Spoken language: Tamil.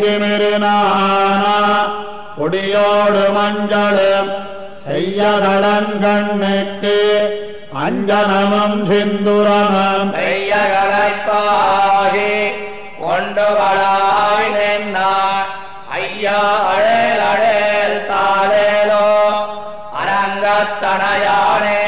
செய்கு மிருநானா கொடியோடு மஞ்சளும் செய்ய நடங்கண்ணுக்கு அஞ்சனமும் சிந்துரமும். செய்ய கலைப்பாகி கொண்டு வளாய் நின்றார் ஐயா அழல் அழல் தாளேலோ அரங்கத்தனையானே